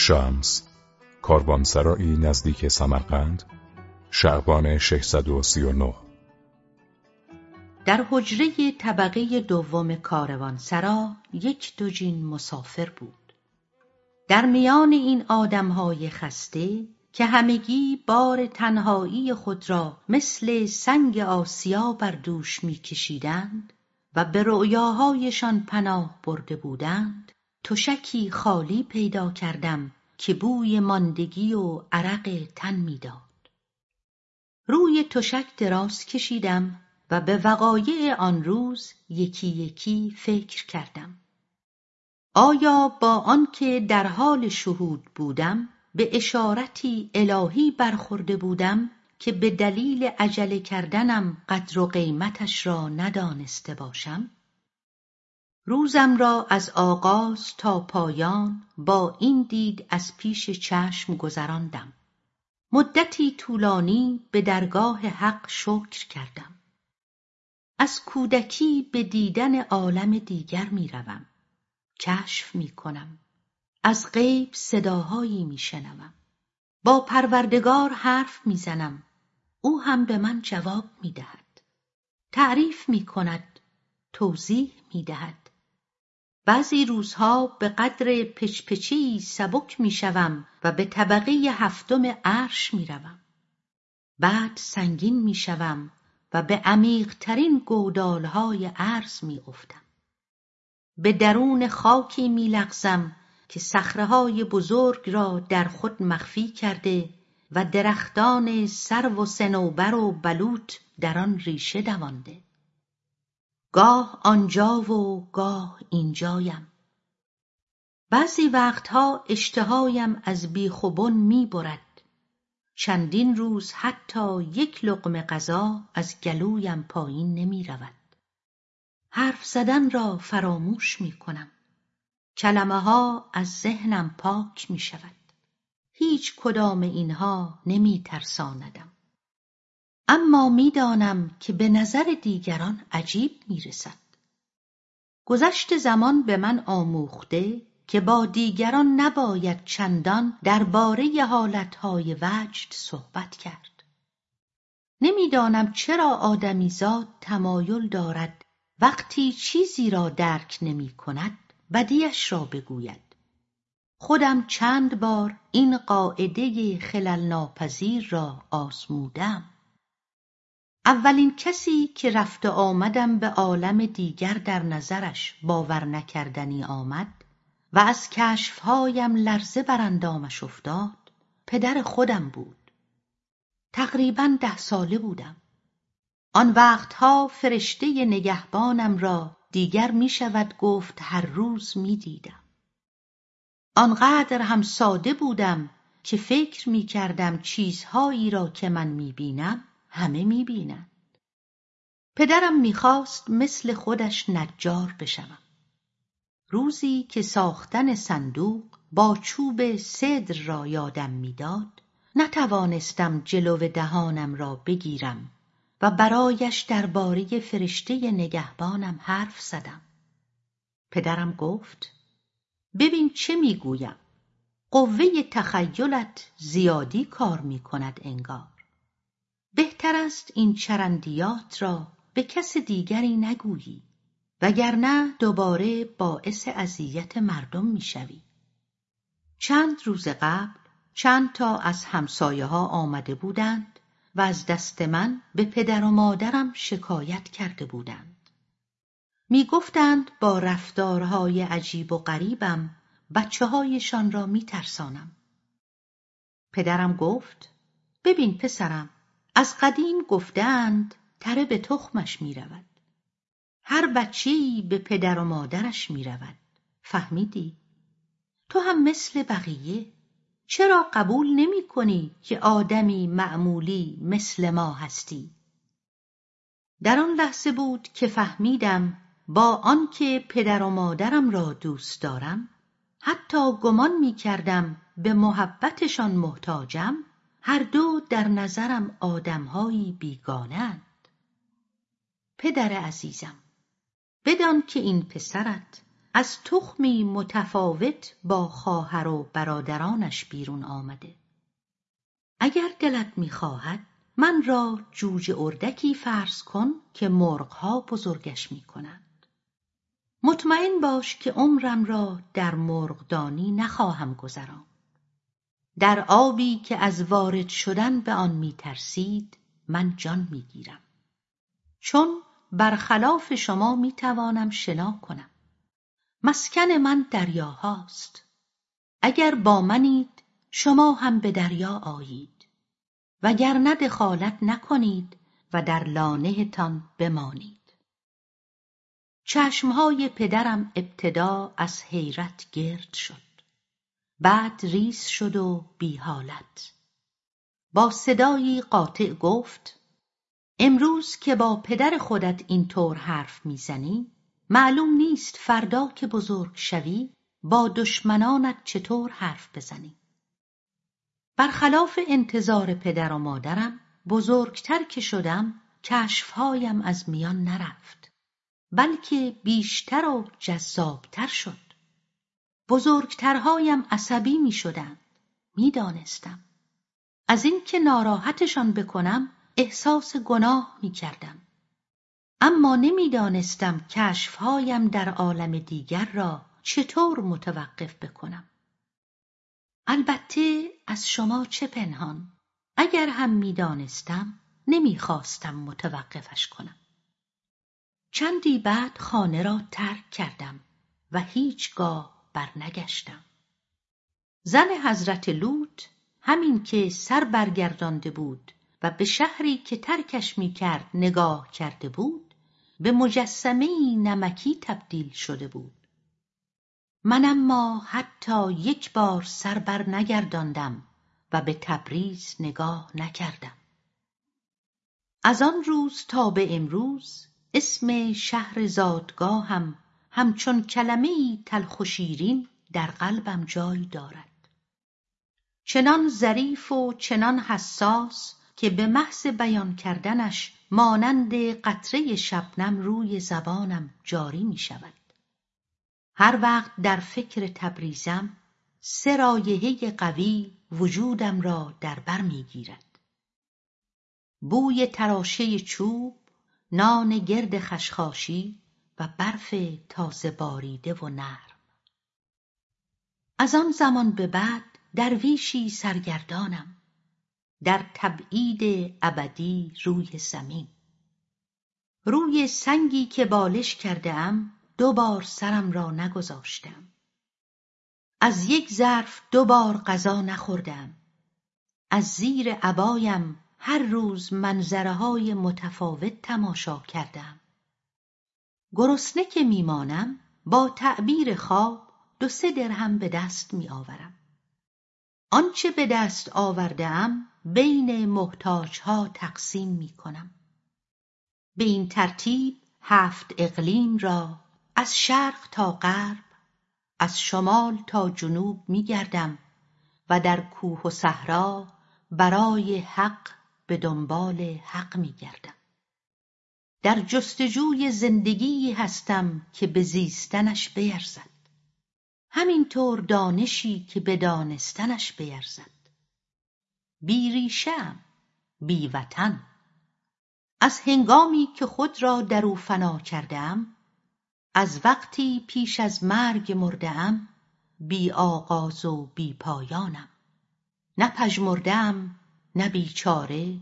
شمس کاروانسرایی نزدیک سمرقند شعبان 639 در حجره طبقه دوم کاروانسرا یک دوجین مسافر بود. در میان این آدمهای خسته که همگی بار تنهایی خود را مثل سنگ آسیا بر دوش میکشیدند و به رؤیاهایشان پناه برده بودند تشکی خالی پیدا کردم که بوی ماندگی و عرق تن می‌داد. روی تشک دراز کشیدم و به وقایع آن روز یکی یکی فکر کردم. آیا با آنکه در حال شهود بودم به اشارتی الهی برخورده بودم که به دلیل عجله کردنم قدر و قیمتش را ندانسته باشم؟ روزم را از آغاز تا پایان با این دید از پیش چشم گذراندم. مدتی طولانی به درگاه حق شکر کردم. از کودکی به دیدن عالم دیگر می‌روم کشف می‌کنم از غیب صداهایی میشنوم با پروردگار حرف می‌زنم او هم به من جواب می‌دهد تعریف می‌کند توضیح می‌دهد بعضی روزها به قدر پچپچی سبک می‌شوم و به طبقه هفتم عرش می‌روم. بعد سنگین می‌شوم و به عمیقترین گودالهای عرض میافتم. به درون خاکی میلغزم که صخرههای بزرگ را در خود مخفی کرده و درختان سرو و صنوبر و بلوط در آن ریشه دوانده گاه آنجا و گاه اینجایم. بعضی وقتها اشتهایم از بیخ و بن می‌برد چندین روز حتی یک لقمه غذا از گلویم پایین نمی‌رود حرف زدن را فراموش می‌کنم کلمه ها از ذهنم پاک می‌شود هیچ کدام اینها نمی ترساندم. اما می‌دانم که به نظر دیگران عجیب می‌رسد. گذشت زمان به من آموخته که با دیگران نباید چندان درباره حالتهای وجد صحبت کرد. نمی‌دانم چرا آدمیزاد تمایل دارد وقتی چیزی را درک نمی کند بدیش را بگوید. خودم چند بار این قاعده خلل ناپذیر را آزمودم. اولین کسی که رفت آمدم به عالم دیگر در نظرش باور نکردنی آمد و از کشفهایم لرزه بر اندامش افتاد. پدر خودم بود. تقریبا ده ساله بودم. آن وقتها فرشته نگهبانم را دیگر می شود گفت هر روز می دیدم. آنقدر هم ساده بودم که فکر می کردم چیزهایی را که من می بینم همه می بینند. پدرم می‌خواست مثل خودش نجار بشوم. روزی که ساختن صندوق با چوب صدر را یادم می‌داد نتوانستم جلو دهانم را بگیرم و برایش درباره فرشته نگهبانم حرف زدم. پدرم گفت ببین چه می‌گویم قوه تخیلت زیادی کار می‌کند انگار بهتر است این چرندیات را به کس دیگری نگویی وگرنه دوباره باعث اذیت مردم می‌شوی چند روز قبل چند تا از همسایه ها آمده بودند و از دست من به پدر و مادرم شکایت کرده بودند می گفتند با رفتارهای عجیب و غریبم بچه هایشان را می ترسانم. پدرم گفت ببین پسرم از قدیم گفتند تره به تخمش می رود. هر بچهی به پدر و مادرش می رود. فهمیدی؟ تو هم مثل بقیه چرا قبول نمی کنی که آدمی معمولی مثل ما هستی؟ در آن لحظه بود که فهمیدم با آنکه پدر و مادرم را دوست دارم حتی گمان می کردم به محبتشان محتاجم هر دو در نظرم آدمهایی بیگانند. پدر عزیزم بدان که این پسرت از تخمی متفاوت با خواهر و برادرانش بیرون آمده. اگر دلت می‌خواهد من را جوجه اردکی فرض کن که مرغها بزرگش می‌کنند. مطمئن باش که عمرم را در مرغدانی نخواهم گذراند در آبی که از وارد شدن به آن میترسید من جان می‌گیرم. چون برخلاف شما می‌توانم شنا کنم. مسکن من دریاهاست. اگر با منید شما هم به دریا آیید. وگرنه دخالت نکنید و در لانهتان بمانید. چشمهای پدرم ابتدا از حیرت گرد شد. بعد ریز شد و بی حالت. با صدایی قاطع گفت امروز که با پدر خودت اینطور حرف می‌زنی معلوم نیست فردا که بزرگ شوی با دشمنانت چطور حرف بزنی. برخلاف انتظار پدر و مادرم بزرگتر که شدم کشفهایم از میان نرفت بلکه بیشتر و جذابتر شد. بزرگترهایم عصبی می شدند می دانستم. از اینکه ناراحتشان بکنم احساس گناه می کردم. اما نمی‌دانستم کشفهایم در عالم دیگر را چطور متوقف بکنم. البته از شما چه پنهان اگر هم می‌دانستم نمی‌خواستم متوقفش کنم. چندی بعد خانه را ترک کردم و هیچگاه برنگشتم. زن حضرت لوط همین که سر برگردانده بود و به شهری که ترکش می‌کرد نگاه کرده بود به مجسمه نمکی تبدیل شده بود من اما حتی یک بار سر بر نگرداندم و به تبریز نگاه نکردم از آن روز تا به امروز اسم شهر زادگاهم همچون کلمه تلخ و شیرین در قلبم جای دارد چنان ظریف و چنان حساس که به محض بیان کردنش مانند قطره شبنم روی زبانم جاری می شود. هر وقت در فکر تبریزم سه رایحه قوی وجودم را در بر می‌گیرد بوی تراشه چوب نان گرد خشخاشی و برف تازه باریده و نرم. از آن زمان به بعد درویشی سرگردانم در تبعید ابدی روی زمین. روی سنگی که بالش کرده ام دو بار سرم را نگذاشتم. از یک ظرف دو بار غذا نخوردم. از زیر عبایم هر روز منظره های متفاوت تماشا کردم. گرسنه که میمانم با تعبیر خواب دو سه درهم به دست میآورم آنچه به دست آوردهام بین محتاجها تقسیم می کنم. به این ترتیب هفت اقلیم را از شرق تا غرب از شمال تا جنوب می گردم و در کوه و صحرا برای حق به دنبال حق می گردم. در جستجوی زندگی هستم که به زیستنش بیرزد. همینطور دانشی که به دانستنش بیرزد. بی ریشم بی وطن از هنگامی که خود را در او فنا کردم از وقتی پیش از مرگ مردهام بی آغاز و بی پایانم نه پژمردهام نه بیچاره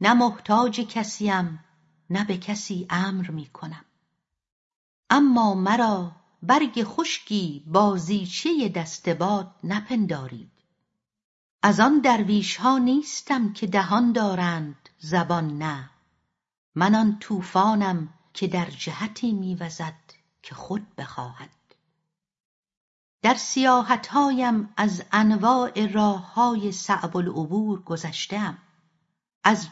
نه محتاج کسیم نه به کسی امر می کنم اما مرا برگ خشکی بازیچه دست باد نپندارید. از آن ها نیستم که دهان دارند زبان نه. من آن طوفانم که در جهتی میوزد که خود بخواهد. در سیاحتهایم از انواع راههای صعب العبور گذشتهام. از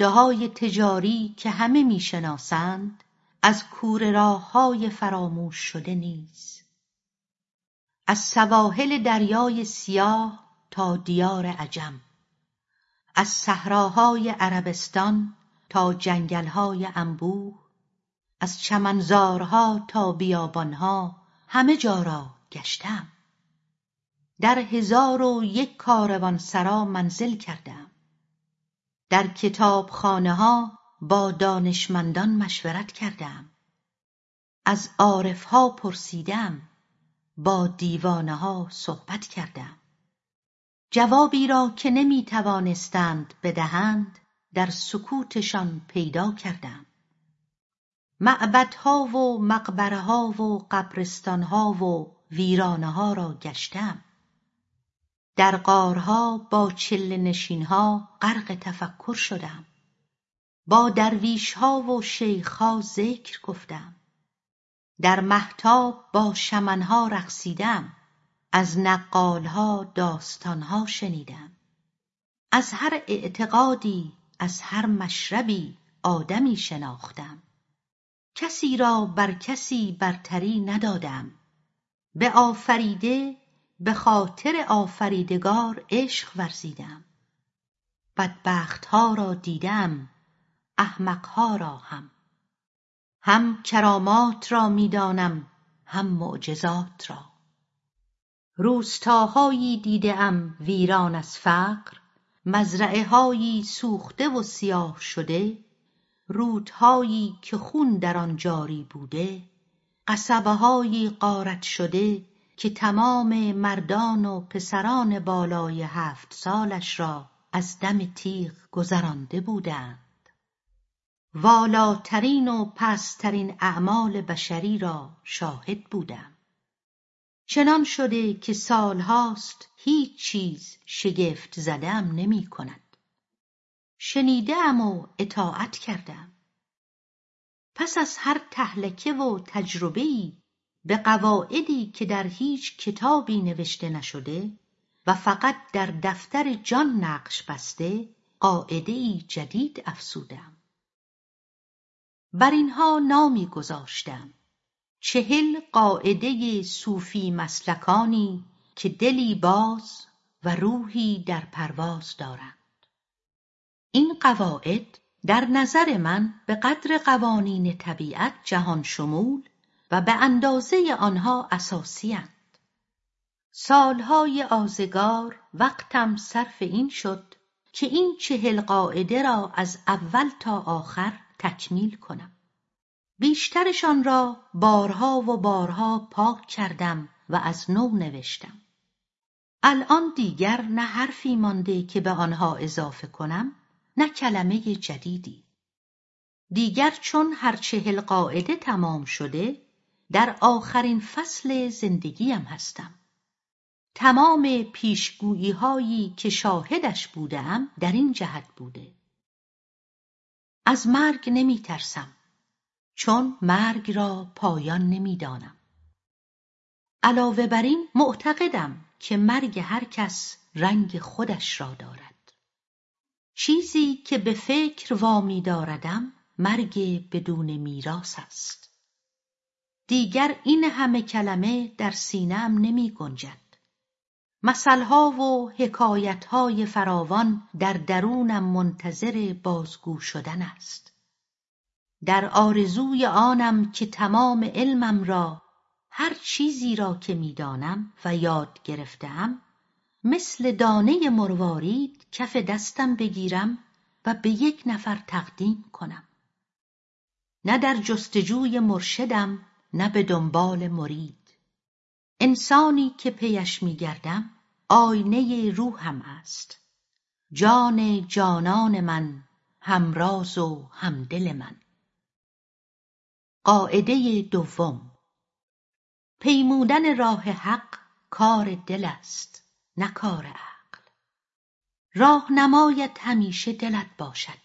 های تجاری که همه می‌شناسند از کوره های فراموش شده نیز از سواحل دریای سیاه تا دیار عجم از صحراهای عربستان تا جنگلهای انبوه از چمنزارها تا بیابانها همه جا را گشتم. در هزار و یک کاروان سرا منزل کردم. در کتابخانه ها با دانشمندان مشورت کردم. از عارفها پرسیدم با دیوانه ها صحبت کردم. جوابی را که نمی توانستند بدهند در سکوتشان پیدا کردم. معبدها و مقبرهها و قبرستانها و ویرانه را گشتم. در غارها با چله نشینها غرق تفکر شدم. با درویشها و شیخها ذکر گفتم. در مهتاب با شمنها رقصیدم. از نقالها داستانها شنیدم. از هر اعتقادی از هر مشربی آدمی شناختم. کسی را بر کسی برتری ندادم. به آفریده به خاطر آفریدگار عشق ورزیدم. بدبختها را دیدم احمقها را هم. هم کرامات را می‌دانم هم معجزات را. روستاهایی دیده ویران از فقر مزرعههایی سوخته و سیاه شده رودهایی که خون در آن جاری بوده قصبههایی غارت شده که تمام مردان و پسران بالای هفت سالش را از دم تیغ گذرانده بودند. والاترین و پستترین اعمال بشری را شاهد بودم. چنان شده که سالهاست هیچ چیز شگفت زدم نمی کند. شنیدم و اطاعت کردم. پس از هر تهلکه و تجربهای به قواعدی که در هیچ کتابی نوشته نشده و فقط در دفتر جان نقش بسته قاعدهای جدید افزودم. بر اینها نامی گذاشتم. چهل قاعده صوفی مسلکانی که دلی باز و روحی در پرواز دارند. این قواعد در نظر من به قدر قوانین طبیعت جهان شمول و به اندازه آنها اساسیاند. سالهای آزگار وقتم صرف این شد که این چهل قاعده را از اول تا آخر تکمیل کنم. بیشترشان را بارها و بارها پاک کردم و از نو نوشتم. الان دیگر نه حرفی مانده که به آنها اضافه کنم نه کلمه جدیدی. دیگر چون هر چهل قاعده تمام شده در آخرین فصل زندگیم هستم. تمام پیشگویی هایی که شاهدش بودم در این جهت بوده. از مرگ نمی ترسم چون مرگ را پایان نمی‌دانم. علاوه بر این معتقدم که مرگ هر کس رنگ خودش را دارد. چیزی که به فکر وامی داردم مرگ بدون میراث است. دیگر این همه کلمه در سینهام نمی گنجد. مثلها و حکایتهای فراوان در درونم منتظر بازگو شدن است. در آرزوی آنم که تمام علمم را هر چیزی را که می‌دانم و یاد گرفتهام مثل دانه مروارید کف دستم بگیرم و به یک نفر تقدیم کنم. نه در جستجوی مرشدم نه به دنبال مرید. انسانی که پیش میگردم آینه روحم است. جان جانان من همراز و همدل من. قاعده دوم. پیمودن راه حق کار دل است نه کار عقل. راهنمایت همیشه دلت باشد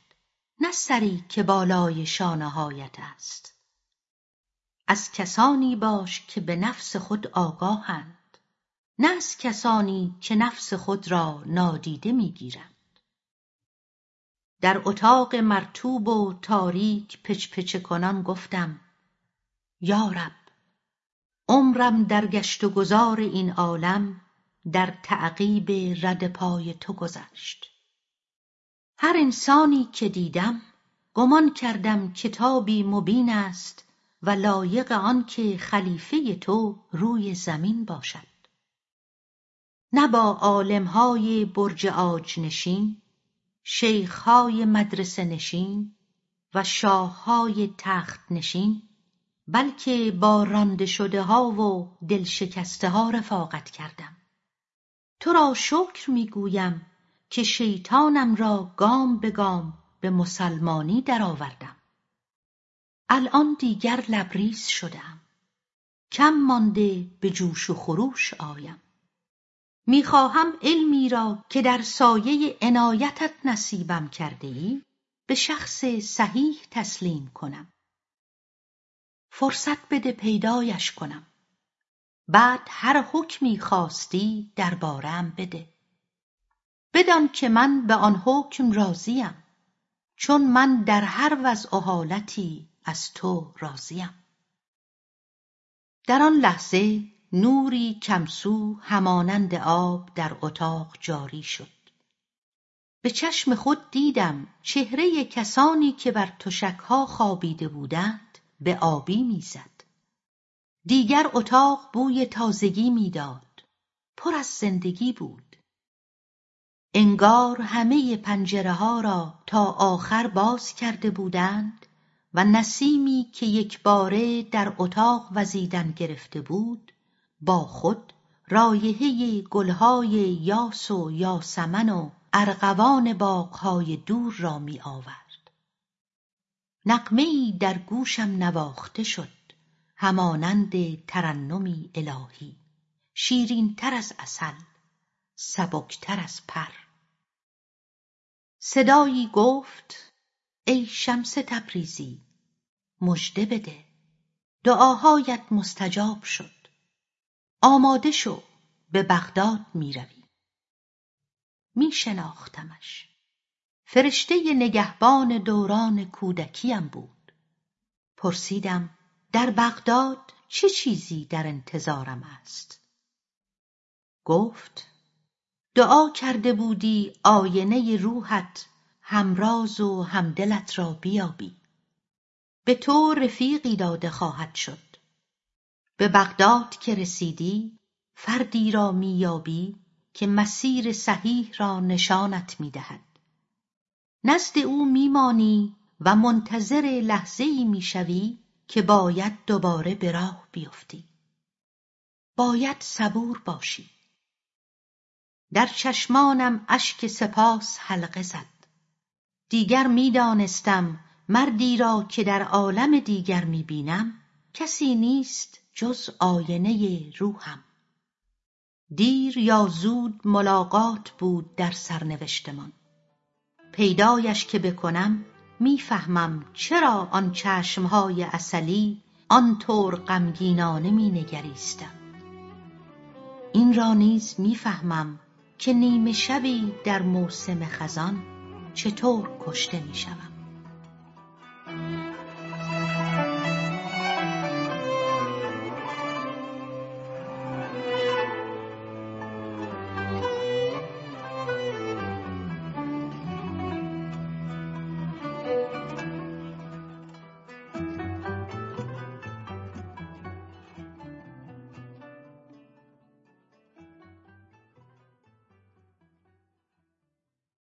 نه سری که بالای شانههایت است. از کسانی باش که به نفس خود آگاهند. نه از کسانی که نفس خود را نادیده می‌گیرند. در اتاق مرطوب و تاریک پچپچه کنان گفتم یا رب عمرم در گشت و گذار این عالم در تعقیب رد پای تو گذشت. هر انسانی که دیدم گمان کردم کتابی مبین است و لایق آن که خلیفه تو روی زمین باشد. نه با عالمهای برج آج نشین شیخهای مدرسه نشین و شاههای تخت نشین بلکه با رانده شده ها و دل ها رفاقت کردم. تو را شکر می‌گویم که شیطانم را گام به گام به مسلمانی درآوردم. الان دیگر لبریز شدم. کم مانده به جوش و خروش آیم. می‌خواهم علمی را که در سایه عنایتت نصیبم کرده ای به شخص صحیح تسلیم کنم. فرصت بده پیدایش کنم. بعد هر حکمی خواستی دربارهام بده. بدان که من به آن حکم راضیم چون من در هر وضع و حالتی از تو راضیم. در آن لحظه نوری کمسو همانند آب در اتاق جاری شد. به چشم خود دیدم چهره کسانی که بر تشکها خوابیده بودند به آبی می‌زد. دیگر اتاق بوی تازگی می‌داد. پر از زندگی بود. انگار همه پنجره ها را تا آخر باز کرده بودند و نسیمی که یکباره در اتاق وزیدن گرفته بود با خود رایحه گلهای یاس و یاسمن و ارغوان باغهای دور را می آورد. در گوشم نواخته شد همانند ترنمی الهی. شیرینتر از عسل سبکتر از پر. صدایی گفت ای شمس تبریزی مژده بده. دعاهایت مستجاب شد. آماده شو به بغداد می‌روی. می شناختمش فرشته نگهبان دوران کودکیم بود. پرسیدم در بغداد چه چیزی در انتظارم است؟ گفت دعا کرده بودی آینه روحت همراز و همدلت را بیابی. به تو رفیقی داده خواهد شد. به بغداد که رسیدی فردی را مییابی که مسیر صحیح را نشانت می‌دهد. نزد او میمانی و منتظر لحظهای می‌شوی که باید دوباره به راه بیفتی. باید صبور باشی. در چشمانم اشک سپاس حلقه زد. دیگر می‌دانستم مردی را که در عالم دیگر می‌بینم کسی نیست جز آینه روحم. دیر یا زود ملاقات بود در سرنوشتمان. پیدایش که بکنم می‌فهمم چرا آن چشمهای عسلی آنطور غمگینانه مینگریستند این را نیز می‌فهمم که نیمه شبی در موسم خزان چطور کشته می‌شوم